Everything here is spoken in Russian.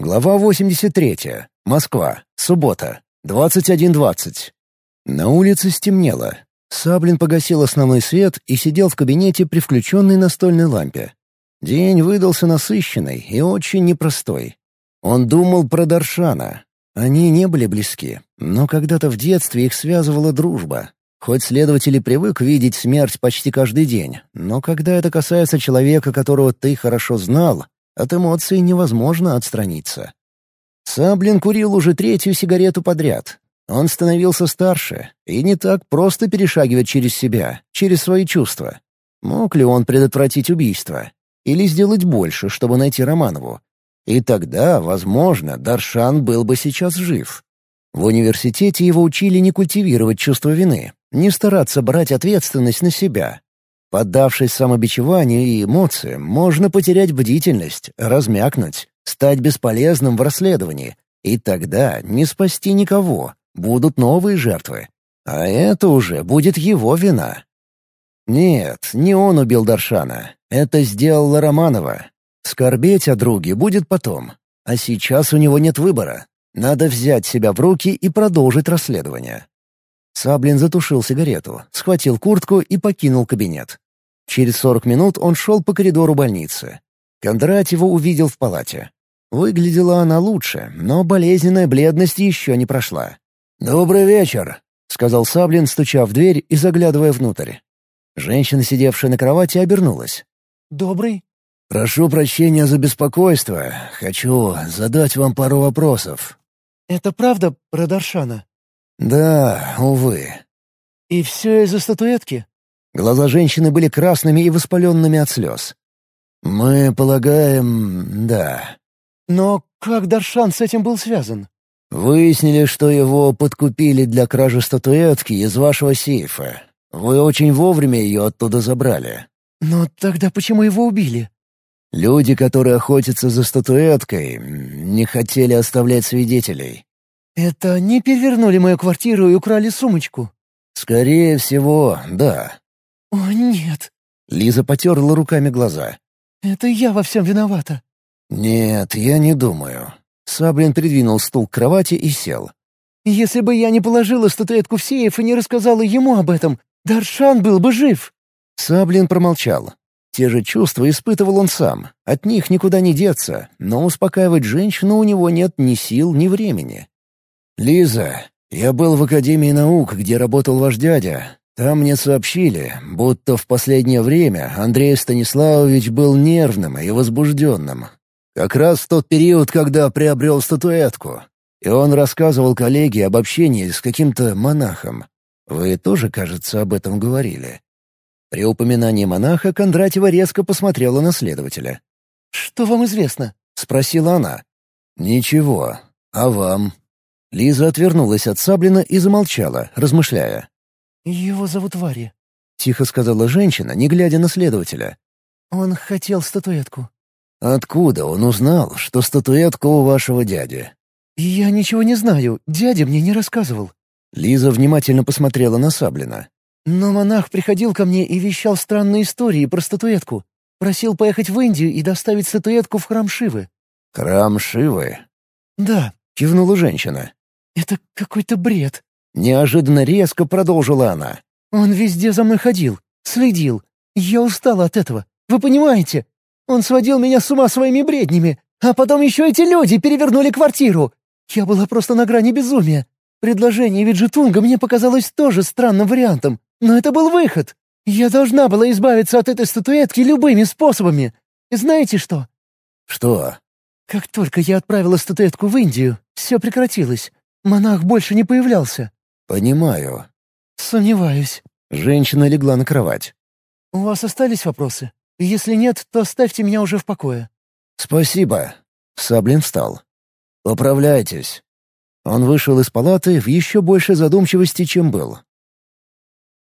Глава 83. Москва. Суббота. 21.20. На улице стемнело. Саблин погасил основной свет и сидел в кабинете при включенной настольной лампе. День выдался насыщенный и очень непростой. Он думал про Даршана. Они не были близки, но когда-то в детстве их связывала дружба. Хоть следователь привык видеть смерть почти каждый день, но когда это касается человека, которого ты хорошо знал, от эмоций невозможно отстраниться. Саблин курил уже третью сигарету подряд. Он становился старше и не так просто перешагивать через себя, через свои чувства. Мог ли он предотвратить убийство? Или сделать больше, чтобы найти Романову? И тогда, возможно, Даршан был бы сейчас жив. В университете его учили не культивировать чувство вины, не стараться брать ответственность на себя. Поддавшись самобичеванию и эмоциям, можно потерять бдительность, размякнуть, стать бесполезным в расследовании. И тогда не спасти никого, будут новые жертвы. А это уже будет его вина. Нет, не он убил Даршана. Это сделала Романова. Скорбеть о друге будет потом. А сейчас у него нет выбора. Надо взять себя в руки и продолжить расследование. Саблин затушил сигарету, схватил куртку и покинул кабинет. Через сорок минут он шел по коридору больницы. Кондратьева увидел в палате. Выглядела она лучше, но болезненная бледность еще не прошла. «Добрый вечер», — сказал Саблин, стуча в дверь и заглядывая внутрь. Женщина, сидевшая на кровати, обернулась. «Добрый?» «Прошу прощения за беспокойство. Хочу задать вам пару вопросов». «Это правда про Даршана?» «Да, увы». «И все из-за статуэтки?» Глаза женщины были красными и воспаленными от слез. «Мы полагаем, да». «Но как Даршан с этим был связан?» «Выяснили, что его подкупили для кражи статуэтки из вашего сейфа. Вы очень вовремя ее оттуда забрали». «Но тогда почему его убили?» «Люди, которые охотятся за статуэткой, не хотели оставлять свидетелей. «Это не перевернули мою квартиру и украли сумочку?» «Скорее всего, да». «О, нет». Лиза потерла руками глаза. «Это я во всем виновата». «Нет, я не думаю». Саблин придвинул стул к кровати и сел. «Если бы я не положила статуэтку в сейф и не рассказала ему об этом, Даршан был бы жив». Саблин промолчал. Те же чувства испытывал он сам. От них никуда не деться, но успокаивать женщину у него нет ни сил, ни времени. «Лиза, я был в Академии наук, где работал ваш дядя. Там мне сообщили, будто в последнее время Андрей Станиславович был нервным и возбужденным. Как раз в тот период, когда приобрел статуэтку. И он рассказывал коллеге об общении с каким-то монахом. Вы тоже, кажется, об этом говорили». При упоминании монаха Кондратьева резко посмотрела на следователя. «Что вам известно?» — спросила она. «Ничего. А вам?» Лиза отвернулась от Саблина и замолчала, размышляя. «Его зовут Варя», — тихо сказала женщина, не глядя на следователя. «Он хотел статуэтку». «Откуда он узнал, что статуэтка у вашего дяди?» «Я ничего не знаю, дядя мне не рассказывал». Лиза внимательно посмотрела на Саблина. «Но монах приходил ко мне и вещал странные истории про статуэтку. Просил поехать в Индию и доставить статуэтку в храм Шивы». «Храм Шивы?» «Да», — кивнула женщина. «Это какой-то бред». Неожиданно резко продолжила она. «Он везде за мной ходил, следил. Я устала от этого. Вы понимаете? Он сводил меня с ума своими бреднями. А потом еще эти люди перевернули квартиру. Я была просто на грани безумия. Предложение Виджетунга мне показалось тоже странным вариантом. Но это был выход. Я должна была избавиться от этой статуэтки любыми способами. И знаете что?» «Что?» «Как только я отправила статуэтку в Индию, все прекратилось. Монах больше не появлялся». «Понимаю». «Сомневаюсь». Женщина легла на кровать. «У вас остались вопросы? Если нет, то оставьте меня уже в покое». «Спасибо». Саблин встал. «Поправляйтесь». Он вышел из палаты в еще большей задумчивости, чем был.